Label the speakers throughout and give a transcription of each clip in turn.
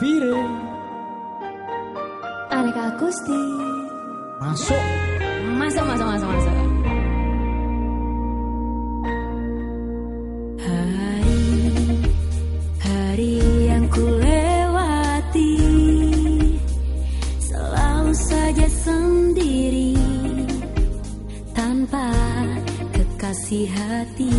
Speaker 1: Vire.
Speaker 2: Aneka akustik
Speaker 1: Masuk.
Speaker 2: Masuk, masuk, masuk, masuk. Hari, hari yang ku lewati. Selalu saja sendiri. Tanpa kekasih hati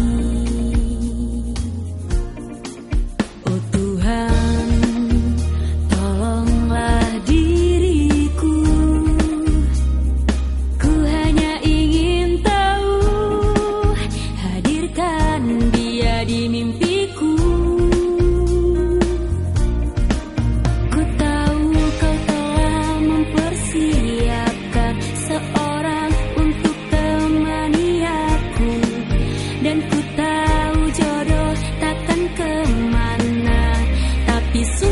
Speaker 2: Isso